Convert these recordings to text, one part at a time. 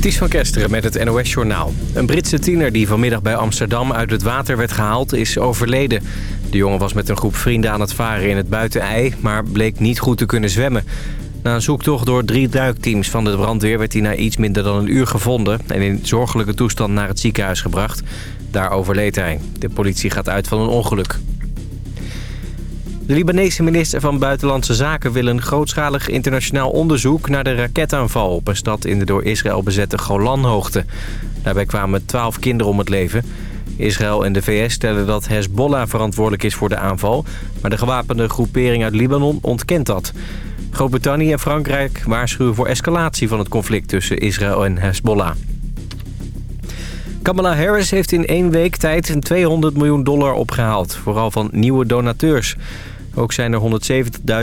Ties van Kesteren met het NOS-journaal. Een Britse tiener die vanmiddag bij Amsterdam uit het water werd gehaald is overleden. De jongen was met een groep vrienden aan het varen in het buitenei... maar bleek niet goed te kunnen zwemmen. Na een zoektocht door drie duikteams van de brandweer... werd hij na iets minder dan een uur gevonden... en in zorgelijke toestand naar het ziekenhuis gebracht. Daar overleed hij. De politie gaat uit van een ongeluk. De Libanese minister van Buitenlandse Zaken wil een grootschalig internationaal onderzoek naar de raketaanval op een stad in de door Israël bezette Golanhoogte. Daarbij kwamen twaalf kinderen om het leven. Israël en de VS stellen dat Hezbollah verantwoordelijk is voor de aanval, maar de gewapende groepering uit Libanon ontkent dat. Groot-Brittannië en Frankrijk waarschuwen voor escalatie van het conflict tussen Israël en Hezbollah. Kamala Harris heeft in één week tijd 200 miljoen dollar opgehaald, vooral van nieuwe donateurs. Ook zijn er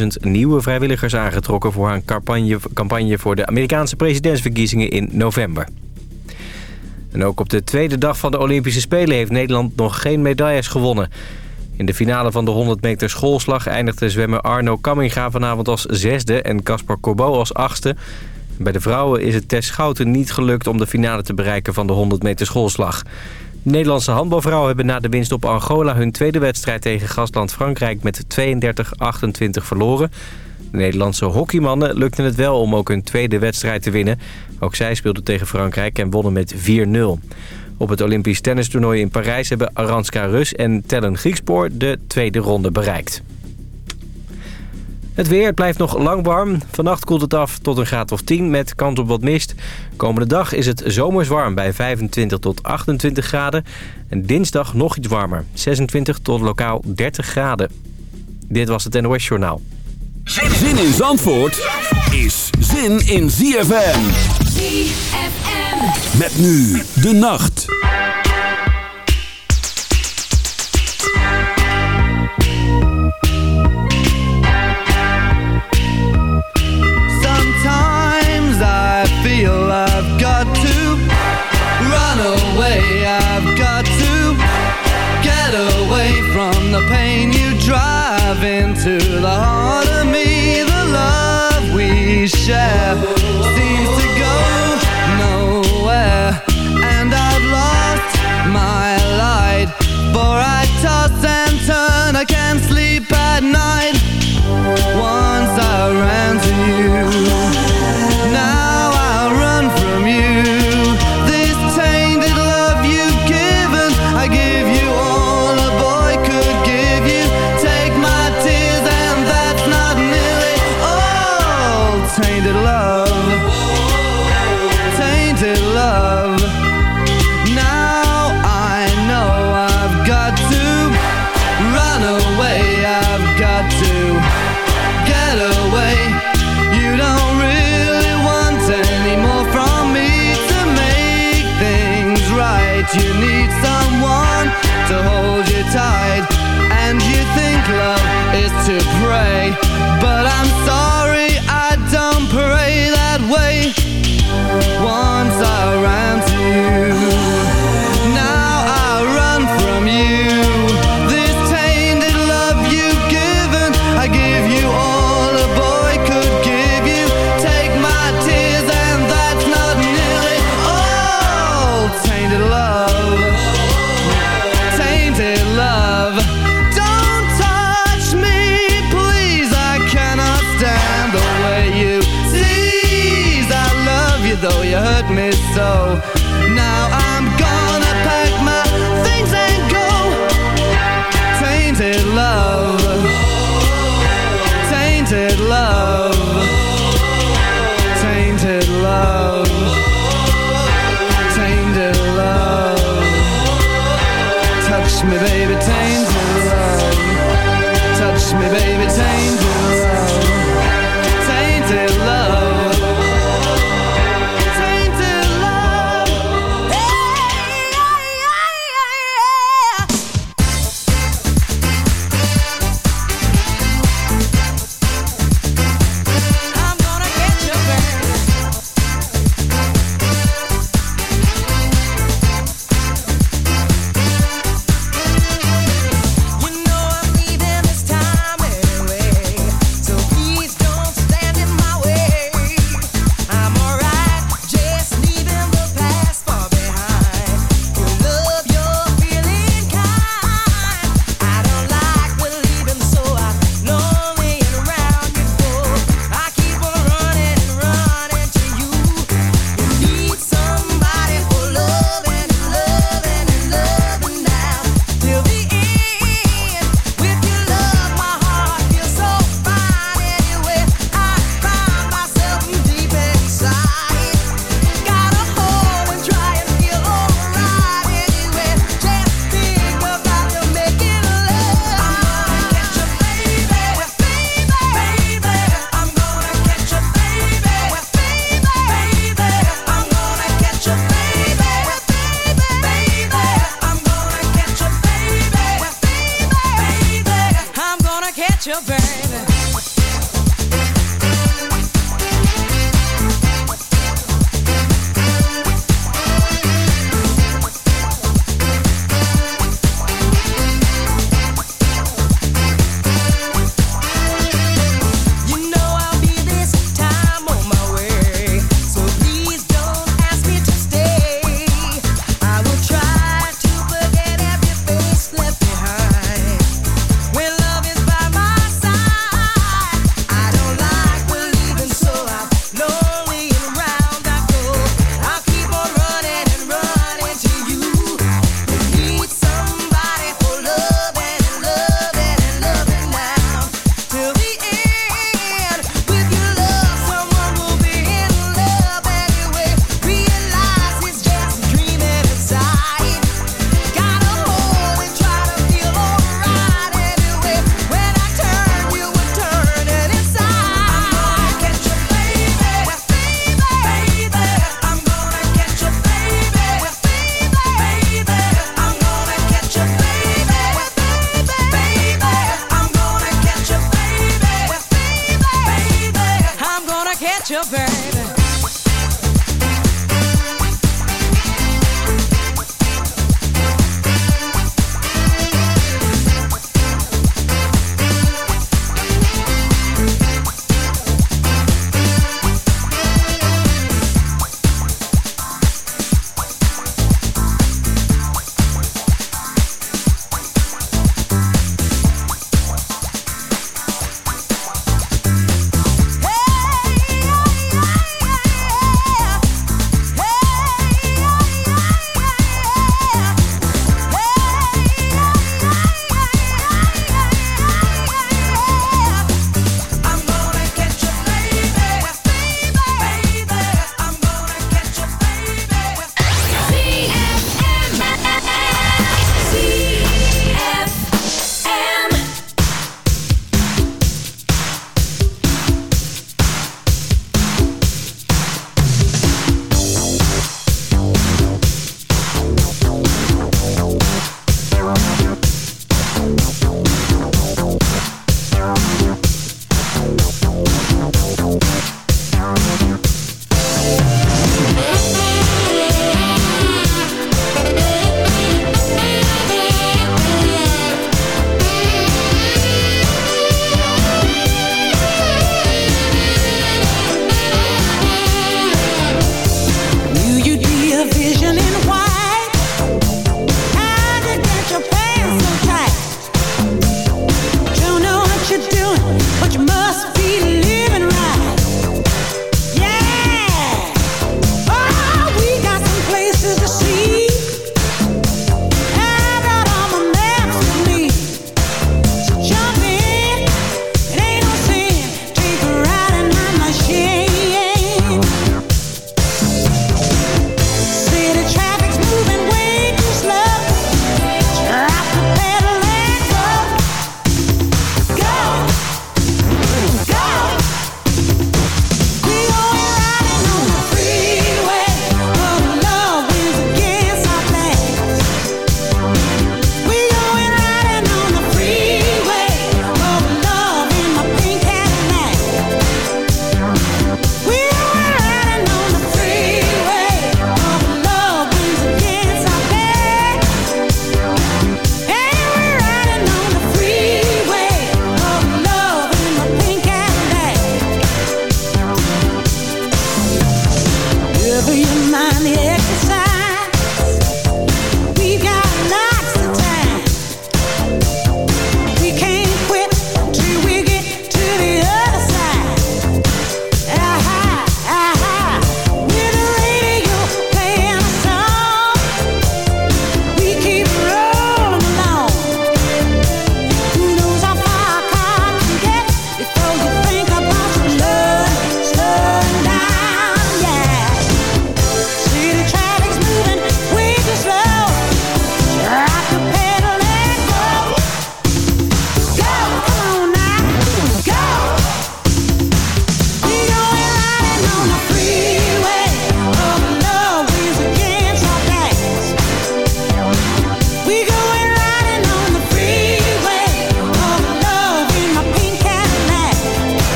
170.000 nieuwe vrijwilligers aangetrokken... voor haar campagne, campagne voor de Amerikaanse presidentsverkiezingen in november. En ook op de tweede dag van de Olympische Spelen... heeft Nederland nog geen medailles gewonnen. In de finale van de 100 meter schoolslag eindigde zwemmer Arno Kamminga vanavond als zesde... en Caspar Corbeau als achtste. Bij de vrouwen is het Tess Schouten niet gelukt om de finale te bereiken van de 100 meter schoolslag. Nederlandse handbalvrouwen hebben na de winst op Angola... hun tweede wedstrijd tegen gastland Frankrijk met 32-28 verloren. De Nederlandse hockeymannen lukten het wel om ook hun tweede wedstrijd te winnen. Ook zij speelden tegen Frankrijk en wonnen met 4-0. Op het Olympisch tennistoernooi in Parijs hebben Aranska Rus en Tellen Griekspoor de tweede ronde bereikt. Het weer blijft nog lang warm. Vannacht koelt het af tot een graad of 10 met kans op wat mist. Komende dag is het zomers warm bij 25 tot 28 graden. En dinsdag nog iets warmer. 26 tot lokaal 30 graden. Dit was het NOS Journaal. Zin in Zandvoort is zin in ZFM. ZFM. Met nu de nacht.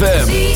ZFM.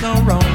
no wrong.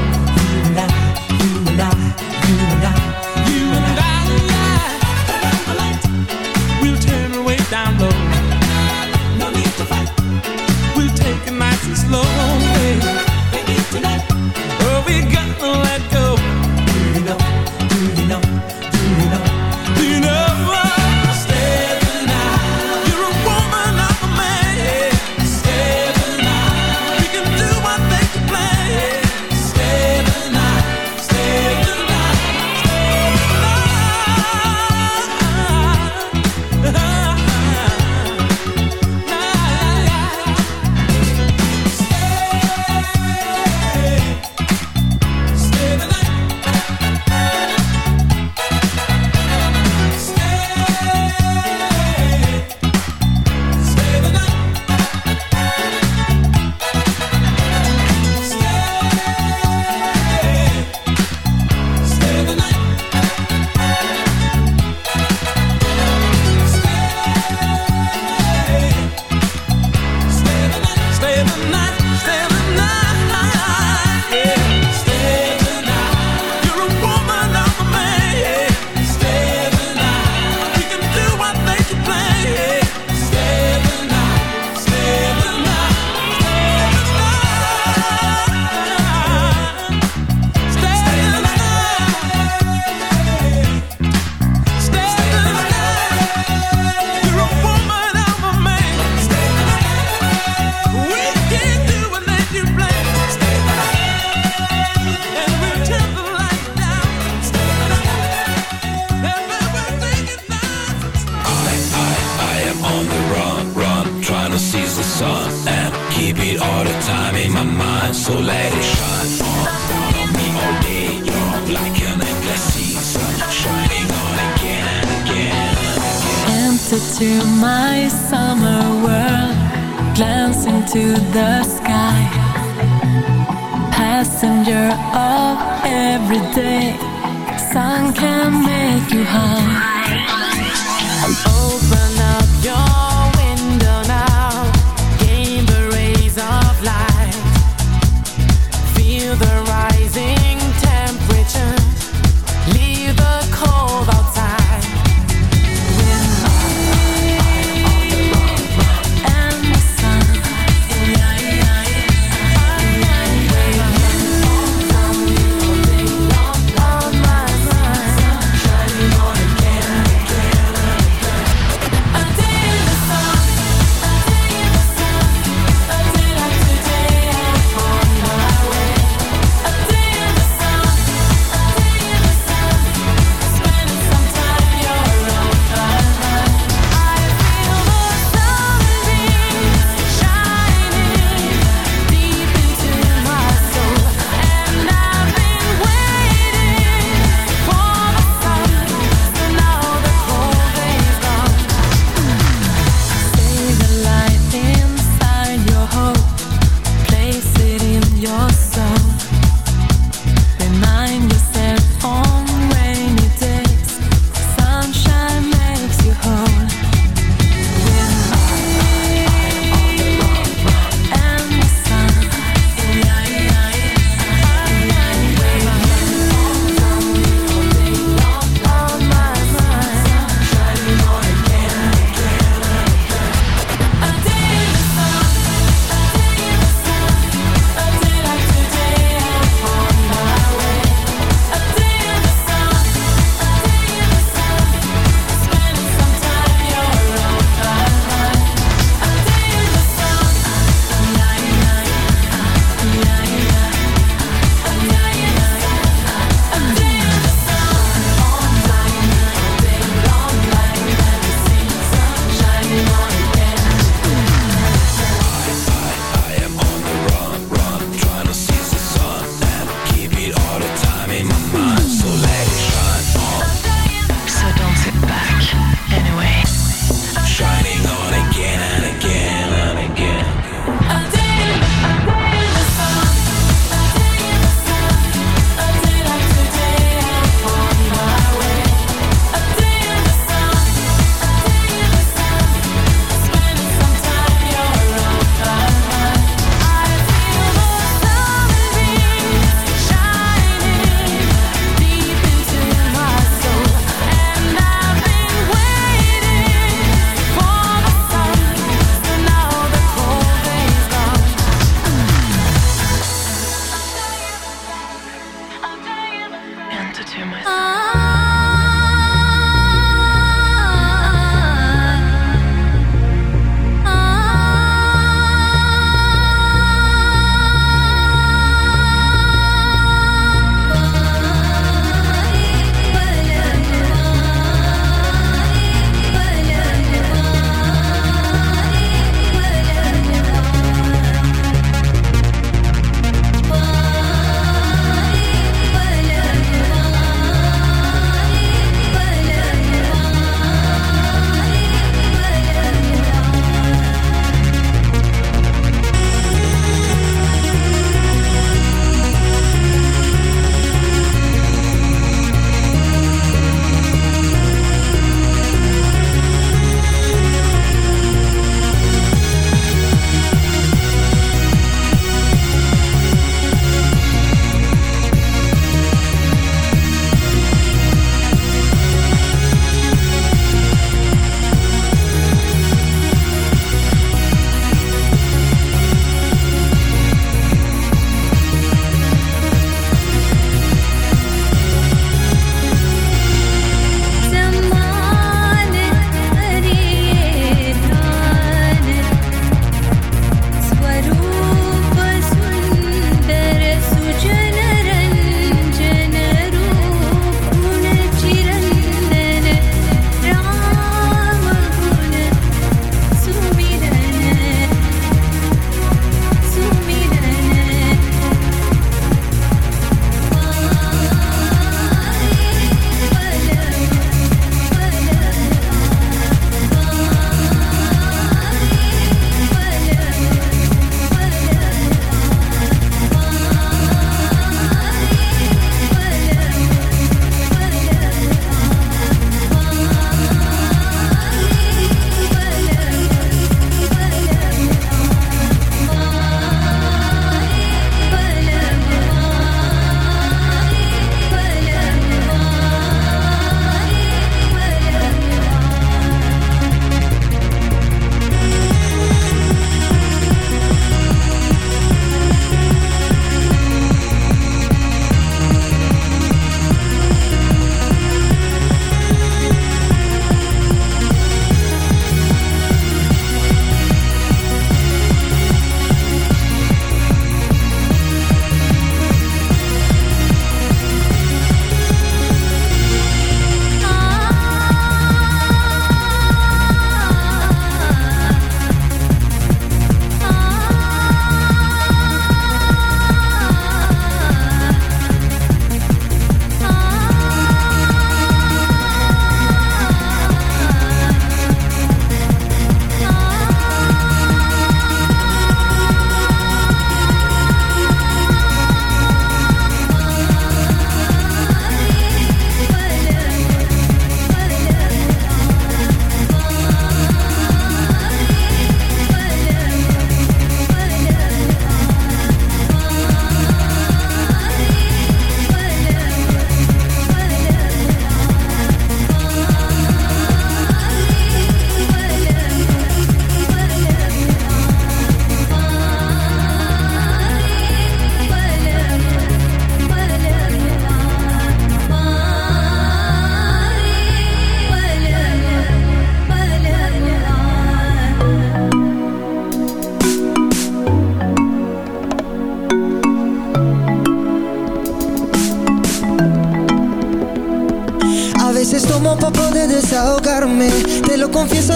sun And keep it all the time in my mind. So let it shine on, on me all day. You're like an endless season Shining on again and again, again. Enter to my summer world Glance into the sky. Passenger of every day Sun can make you high.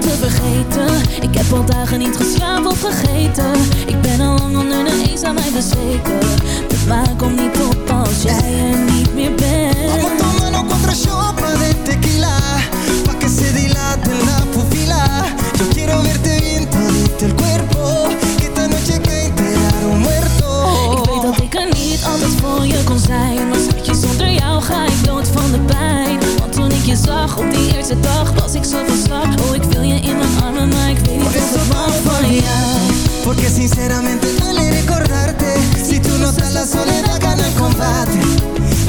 om te vergeten. Ik heb al dagen niet geslapen of vergeten. Ik ben al lang onder de eens aan mij bezweken. De maan komt niet op als jij er niet meer Vamos bent tomando cuatro shots de tequila. Pa' que se dilate la pupila Yo quiero verte bien todito el cuerpo. Que esta noche que enterar un niet altijd voor je kon zijn. Maar schatje, zonder jou? Ga ik dood van de pijn? Want toen ik je zag op die eerste dag Was ik zo van Oh, ik wil je in mijn armen Maar ik weet niet of ik pa' van jou. Porque sinceramente duele recordarte. Si tú no estás la soledad gana el combate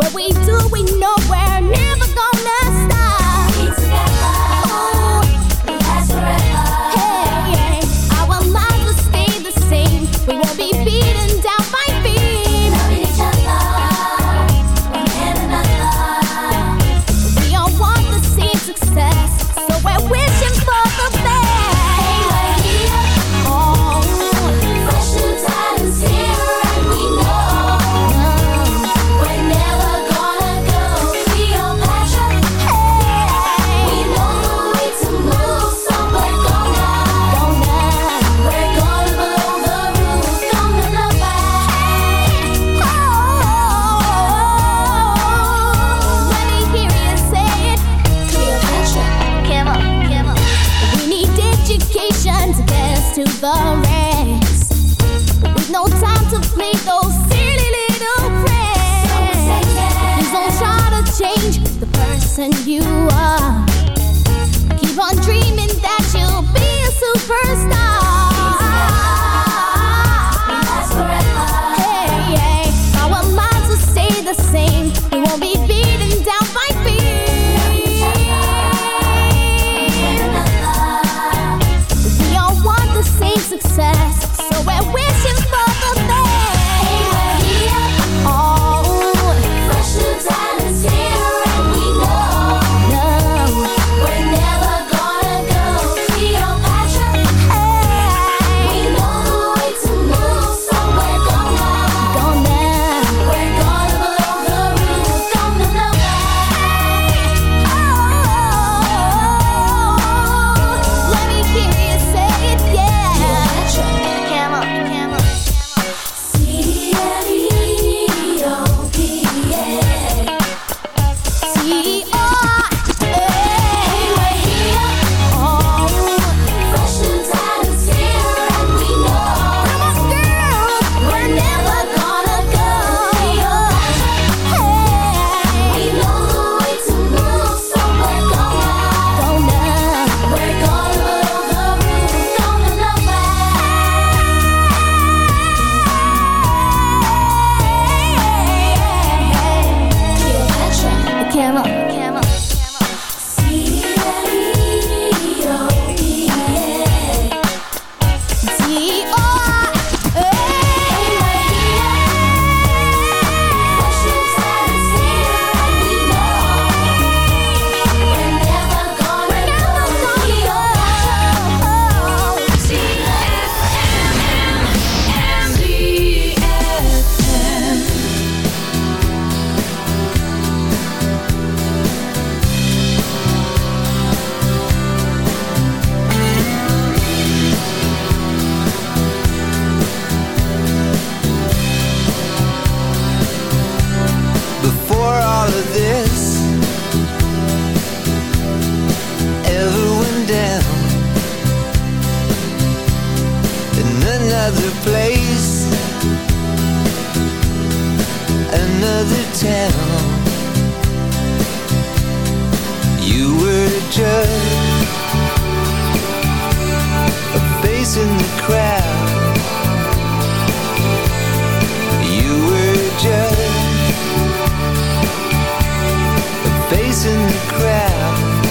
But we craft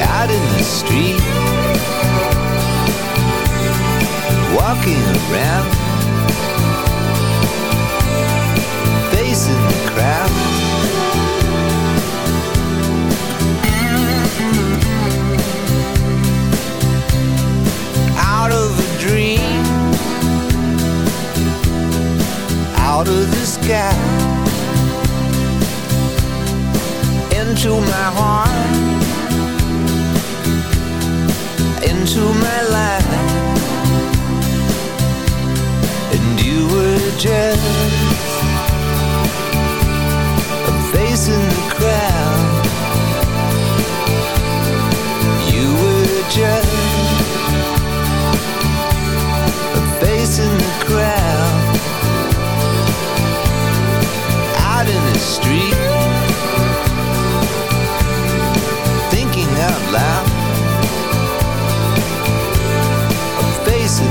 out in the street, walking around, facing the crowd. Out of the sky into my heart. Into my life. And you were just A face in the crowd. You were just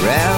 round